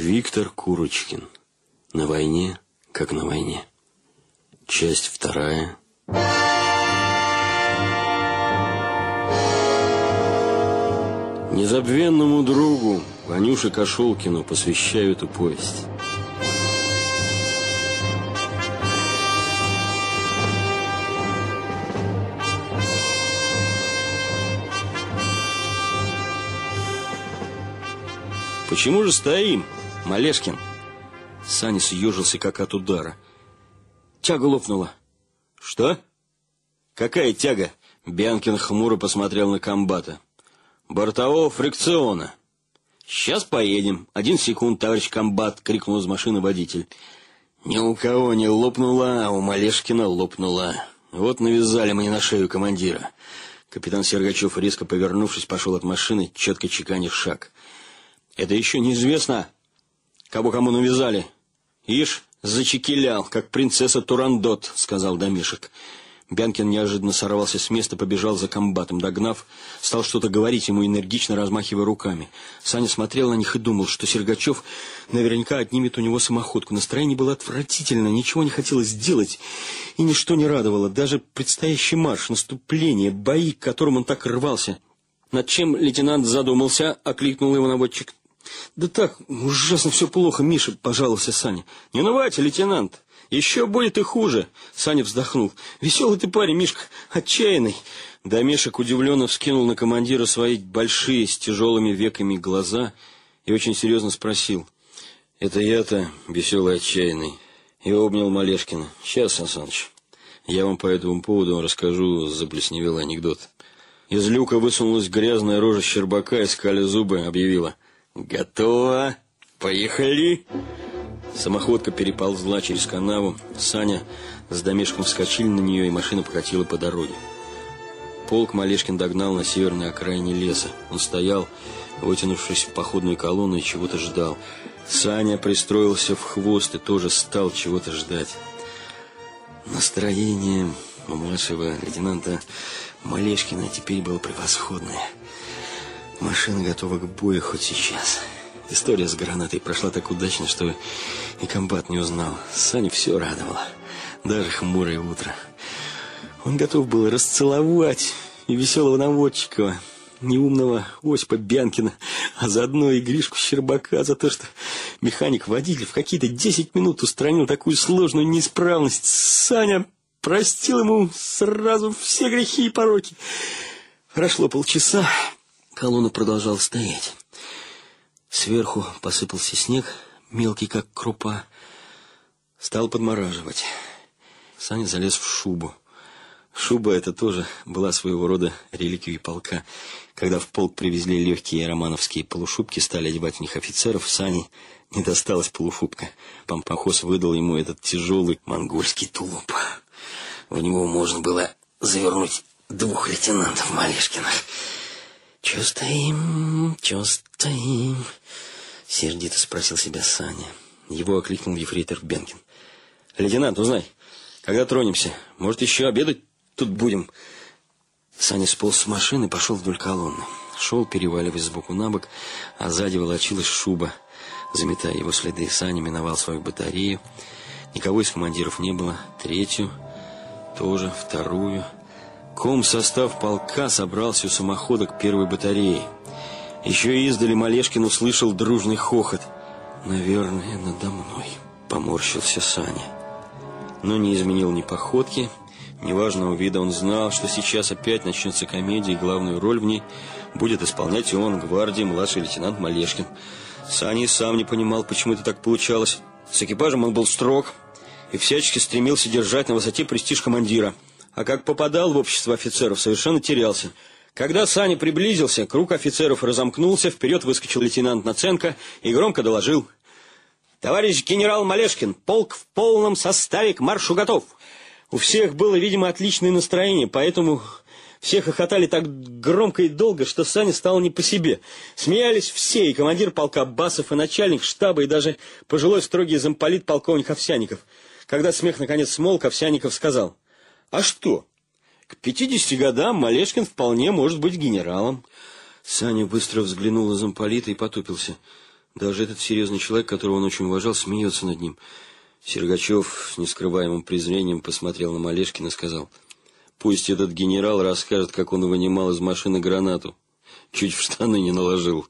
Виктор Курочкин. На войне, как на войне. Часть вторая. Незабвенному другу Ванюше Кошелкину посвящаю эту повесть. Почему же стоим, Малешкин? Саня съежился, как от удара. Тяга лопнула. Что? Какая тяга? Бянкин хмуро посмотрел на комбата. Бортового фрикциона. Сейчас поедем. Один секунд, товарищ комбат, крикнул из машины водитель. Ни у кого не лопнула, а у Малешкина лопнула. Вот навязали мне на шею командира. Капитан Сергачев, резко повернувшись, пошел от машины, четко чеканя шаг. Это еще неизвестно, кого кому навязали. Ишь, зачекилял, как принцесса Турандот, сказал Домишек. Бянкин неожиданно сорвался с места, побежал за комбатом, догнав, стал что-то говорить ему, энергично размахивая руками. Саня смотрел на них и думал, что Сергачев наверняка отнимет у него самоходку. Настроение было отвратительно, ничего не хотелось сделать, и ничто не радовало, даже предстоящий марш, наступление, бои, к которым он так рвался. Над чем лейтенант задумался, окликнул его наводчик. Да так, ужасно все плохо, Миша, пожаловался Саня. Не унывайте, лейтенант. Еще будет и хуже. Саня вздохнул. Веселый ты парень, Мишка, отчаянный. Домешек удивленно вскинул на командира свои большие с тяжелыми веками глаза и очень серьезно спросил. Это я-то веселый, отчаянный. И обнял Малешкина. Сейчас, Сан я вам по этому поводу расскажу заплесневелый анекдот. Из люка высунулась грязная рожа Щербака, искали зубы, объявила. «Готово! Поехали!» Самоходка переползла через канаву. Саня с домешком вскочили на нее, и машина покатила по дороге. Полк Малешкин догнал на северной окраине леса. Он стоял, вытянувшись в походную колонну, и чего-то ждал. Саня пристроился в хвост и тоже стал чего-то ждать. Настроение у младшего лейтенанта Малешкина теперь было превосходное. Машина готова к бою хоть сейчас. История с гранатой прошла так удачно, что и комбат не узнал. Саня все радовало. Даже хмурое утро. Он готов был расцеловать и веселого наводчика, неумного Осипа Бянкина, а заодно и Гришку Щербака за то, что механик-водитель в какие-то десять минут устранил такую сложную неисправность. Саня простил ему сразу все грехи и пороки. Прошло полчаса, Колонна продолжала стоять. Сверху посыпался снег, мелкий, как крупа. Стал подмораживать. Саня залез в шубу. Шуба эта тоже была своего рода реликвией полка. Когда в полк привезли легкие романовские полушубки, стали одевать в них офицеров, Сане не досталась полушубка. Пампохоз выдал ему этот тяжелый монгольский тулуп. В него можно было завернуть двух лейтенантов Малешкиных. «Чё стоим, чё стоим?» Сердито спросил себя Саня. Его окликнул ефрейтор Бенкин. «Лейтенант, узнай, когда тронемся? Может, еще обедать тут будем?» Саня сполз с машины и пошел вдоль колонны. Шел, переваливаясь сбоку на бок, а сзади волочилась шуба. Заметая его следы, Саня миновал свою батарею. Никого из командиров не было. Третью, тоже, вторую... Ком состав полка собрался у самоходок первой батареи. Еще издали Малешкин услышал дружный хохот. «Наверное, надо мной», — поморщился Саня. Но не изменил ни походки, ни важного вида. Он знал, что сейчас опять начнется комедия, и главную роль в ней будет исполнять он, гвардии, младший лейтенант Малешкин. Саня сам не понимал, почему это так получалось. С экипажем он был строг и всячески стремился держать на высоте престиж командира — а как попадал в общество офицеров, совершенно терялся. Когда Саня приблизился, круг офицеров разомкнулся, вперед выскочил лейтенант Наценко и громко доложил. «Товарищ генерал Малешкин, полк в полном составе к маршу готов!» У всех было, видимо, отличное настроение, поэтому все хохотали так громко и долго, что Саня стал не по себе. Смеялись все, и командир полка Басов, и начальник штаба, и даже пожилой строгий замполит полковник Овсяников. Когда смех наконец смолк, Овсяников сказал — а что? К пятидесяти годам Малешкин вполне может быть генералом. Саня быстро взглянул на замполита и потупился. Даже этот серьезный человек, которого он очень уважал, смеется над ним. Сергачев с нескрываемым презрением посмотрел на Малешкина и сказал, «Пусть этот генерал расскажет, как он вынимал из машины гранату. Чуть в штаны не наложил».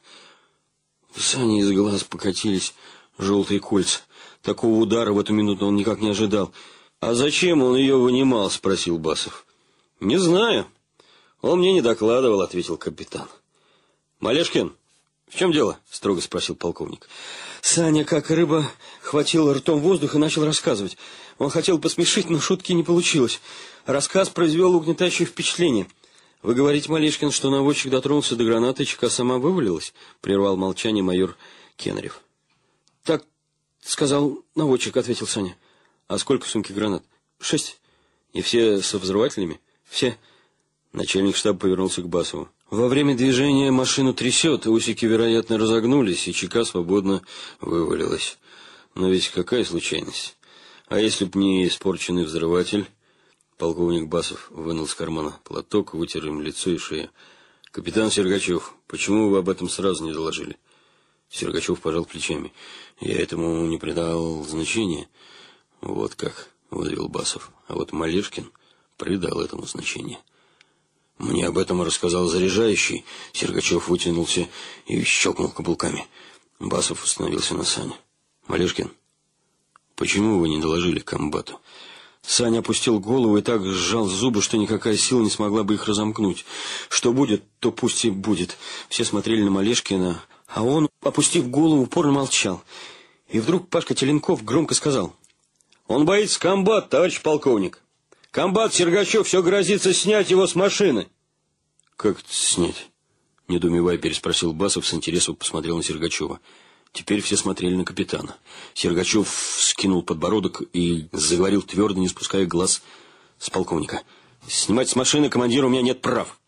У Сани из глаз покатились желтые кольца. Такого удара в эту минуту он никак не ожидал. «А зачем он ее вынимал?» — спросил Басов. «Не знаю. Он мне не докладывал», — ответил капитан. «Малешкин, в чем дело?» — строго спросил полковник. Саня, как рыба, хватил ртом воздух и начал рассказывать. Он хотел посмешить, но шутки не получилось. Рассказ произвел угнетающее впечатление. «Вы говорите, Малешкин, что наводчик дотронулся до гранаты, и сама вывалилась?» — прервал молчание майор Кенрев. «Так, — сказал наводчик, — ответил Саня. «А сколько в сумке гранат?» «Шесть. И все со взрывателями?» «Все». Начальник штаба повернулся к Басову. Во время движения машину трясет, усики, вероятно, разогнулись, и чека свободно вывалилась. Но ведь какая случайность? А если б не испорченный взрыватель? Полковник Басов вынул с кармана платок, вытер им лицо и шею. «Капитан Сергачев, почему вы об этом сразу не доложили?» Сергачев пожал плечами. «Я этому не придал значения». «Вот как», — выдавил Басов. А вот Малешкин придал этому значение. Мне об этом рассказал заряжающий. Сергачев вытянулся и щелкнул каблуками. Басов остановился на Сане. «Малешкин, почему вы не доложили комбату?» Саня опустил голову и так сжал зубы, что никакая сила не смогла бы их разомкнуть. Что будет, то пусть и будет. Все смотрели на Малешкина, а он, опустив голову, упорно молчал. И вдруг Пашка Теленков громко сказал. «Он боится комбат, товарищ полковник!» Комбат Сергачев все грозится снять его с машины. Как это снять? Недоумевая переспросил Басов, с интересом посмотрел на Сергачева. Теперь все смотрели на капитана. Сергачев скинул подбородок и заговорил твердо, не спуская глаз с полковника. «Снимать с машины командира у меня нет прав.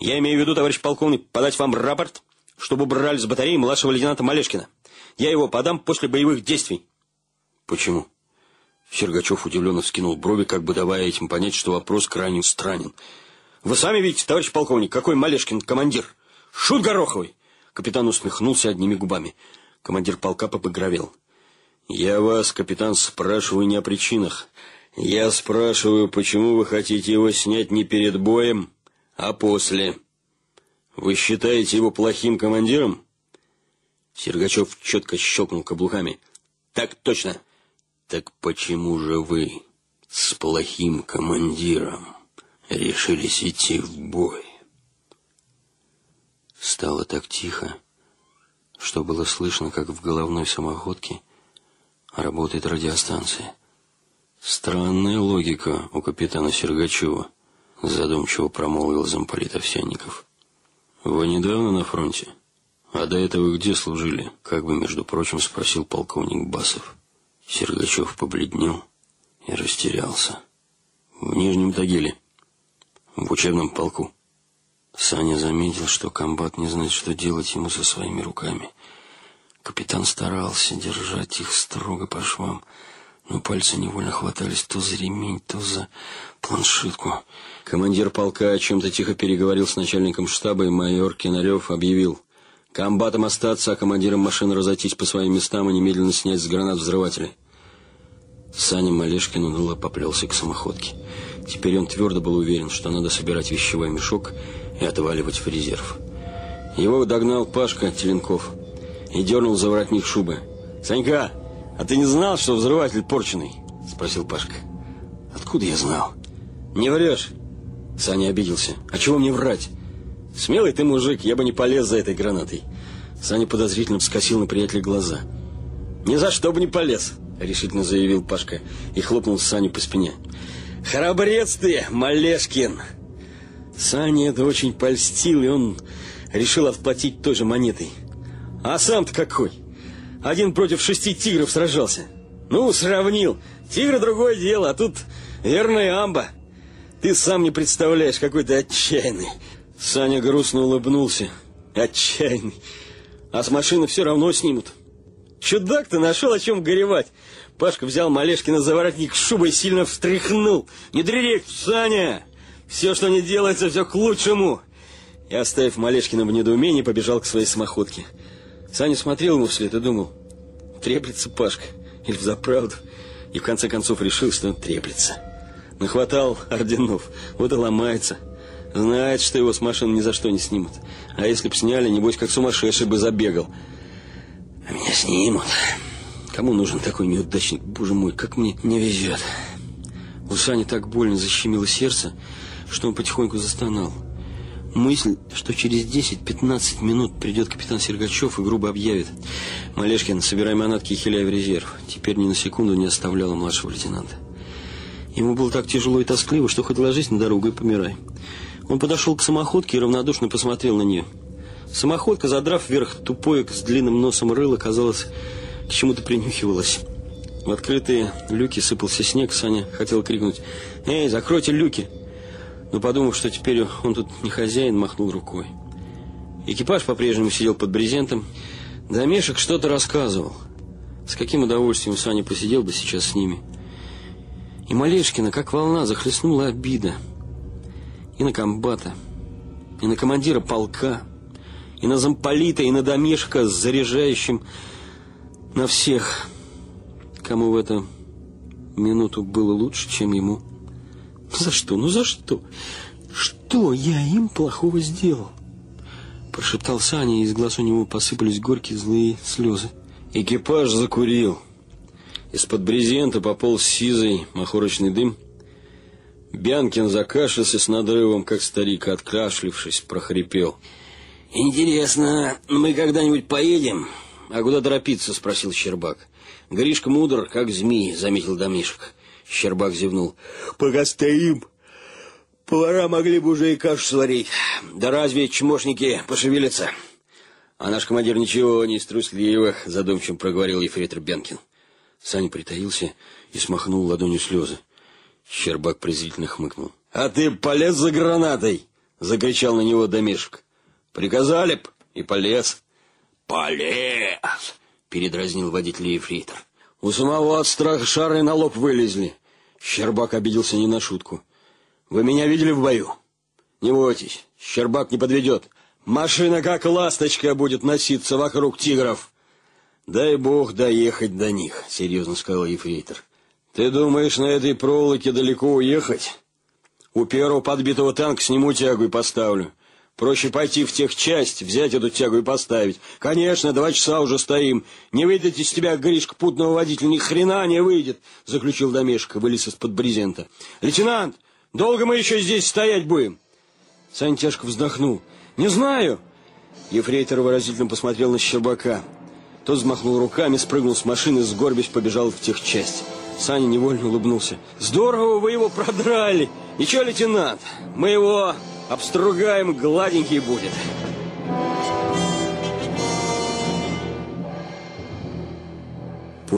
Я имею в виду, товарищ полковник, подать вам рапорт, чтобы брали с батареи младшего лейтенанта Малешкина. Я его подам после боевых действий». «Почему?» Сергачев удивленно вскинул брови, как бы давая этим понять, что вопрос крайне странен. «Вы сами видите, товарищ полковник, какой Малешкин командир! Шут Гороховый!» Капитан усмехнулся одними губами. Командир полка побагровел. «Я вас, капитан, спрашиваю не о причинах. Я спрашиваю, почему вы хотите его снять не перед боем, а после. Вы считаете его плохим командиром?» Сергачев четко щелкнул каблуками. «Так точно!» Так почему же вы с плохим командиром решились идти в бой? Стало так тихо, что было слышно, как в головной самоходке работает радиостанция. Странная логика у капитана Сергачева, задумчиво промолвил замполит Овсянников. Вы недавно на фронте? А до этого где служили? Как бы, между прочим, спросил полковник Басов. Сергачев побледнел и растерялся. В Нижнем Тагиле, в учебном полку. Саня заметил, что комбат не знает, что делать ему со своими руками. Капитан старался держать их строго по швам, но пальцы невольно хватались то за ремень, то за планшетку. Командир полка о чем-то тихо переговорил с начальником штаба, и майор Кинарев объявил — Комбатам остаться, а командирам машин разойтись по своим местам и немедленно снять с гранат взрыватели. Саня Малешкин уныло поплелся к самоходке. Теперь он твердо был уверен, что надо собирать вещевой мешок и отваливать в резерв. Его догнал Пашка Теленков и дернул за воротник шубы. «Санька, а ты не знал, что взрыватель порченый?» – спросил Пашка. «Откуда я знал?» «Не врешь!» Саня обиделся. «А чего мне врать?» Смелый ты мужик, я бы не полез за этой гранатой. Саня подозрительно вскосил на приятеля глаза. «Ни за что бы не полез», — решительно заявил Пашка и хлопнул Саню по спине. «Храбрец ты, Малешкин!» Саня это очень польстил, и он решил отплатить той же монетой. «А сам-то какой? Один против шести тигров сражался. Ну, сравнил. Тигр другое дело, а тут верная амба. Ты сам не представляешь, какой ты отчаянный. Саня грустно улыбнулся. Отчаянный. А с машины все равно снимут. Чудак ты нашел, о чем горевать. Пашка взял Малешкина за воротник шубой сильно встряхнул. Не дререк, Саня! Все, что не делается, все к лучшему. И, оставив Малешкина в недоумении, побежал к своей самоходке. Саня смотрел ему вслед и думал, треплется Пашка или взаправду. И в конце концов решил, что он треплется. Нахватал орденов, вот и ломается. Знает, что его с машины ни за что не снимут. А если б сняли, небось, как сумасшедший бы забегал. Меня снимут. Кому нужен такой неудачник? Боже мой, как мне не везет. У Сани так больно защемило сердце, что он потихоньку застонал. Мысль, что через 10-15 минут придет капитан Сергачев и грубо объявит. Малешкин, собирай манатки и хиляй в резерв. Теперь ни на секунду не оставляла младшего лейтенанта. Ему было так тяжело и тоскливо, что хоть ложись на дорогу и помирай. Он подошел к самоходке и равнодушно посмотрел на нее. Самоходка, задрав вверх тупое с длинным носом рыло, казалось, к чему-то принюхивалась. В открытые люки сыпался снег, Саня хотел крикнуть «Эй, закройте люки!» но, подумав, что теперь он тут не хозяин, махнул рукой. Экипаж по-прежнему сидел под брезентом. Домешек что-то рассказывал. С каким удовольствием Саня посидел бы сейчас с ними. И Малешкина, как волна, захлестнула обида. И на комбата, и на командира полка, и на замполита, и на домешка с заряжающим на всех, кому в эту минуту было лучше, чем ему. За что? Ну за что? Что я им плохого сделал? Прошептал Саня, и из глаз у него посыпались горькие злые слезы. Экипаж закурил. Из-под брезента пополз сизый махорочный дым. Бянкин закашлялся с надрывом, как старик, откашлившись, прохрипел. «Интересно, мы когда-нибудь поедем?» «А куда торопиться?» — спросил Щербак. «Гришка мудр, как змей», — заметил Домишек. Щербак зевнул. «Пока стоим, повара могли бы уже и кашу сварить. Да разве чмошники пошевелятся?» «А наш командир ничего не из трусливых», — задумчиво проговорил ефрейтор Бенкин. Саня притаился и смахнул ладонью слезы. Щербак презрительно хмыкнул. «А ты полез за гранатой!» — закричал на него домешек. «Приказали б, и полез». «Полез!» — передразнил водитель ефрейтор. «У самого от страха шары на лоб вылезли. Щербак обиделся не на шутку. «Вы меня видели в бою? Не бойтесь, Щербак не подведет. Машина, как ласточка, будет носиться вокруг тигров». «Дай бог доехать до них», — серьезно сказал ефрейтор. «Ты думаешь, на этой проволоке далеко уехать? У первого подбитого танка сниму тягу и поставлю. Проще пойти в техчасть, взять эту тягу и поставить. Конечно, два часа уже стоим. Не выйдет из тебя, Гришка, путного водителя, ни хрена не выйдет, заключил Домешко, вылез из-под брезента. Лейтенант, долго мы еще здесь стоять будем? Сань вздохнул. Не знаю. Ефрейтор выразительно посмотрел на Щербака. Тот взмахнул руками, спрыгнул с машины, сгорбясь, побежал в техчасть. Саня невольно улыбнулся. «Здорово вы его продрали! Ничего, лейтенант, мы его обстругаем, гладенький будет!»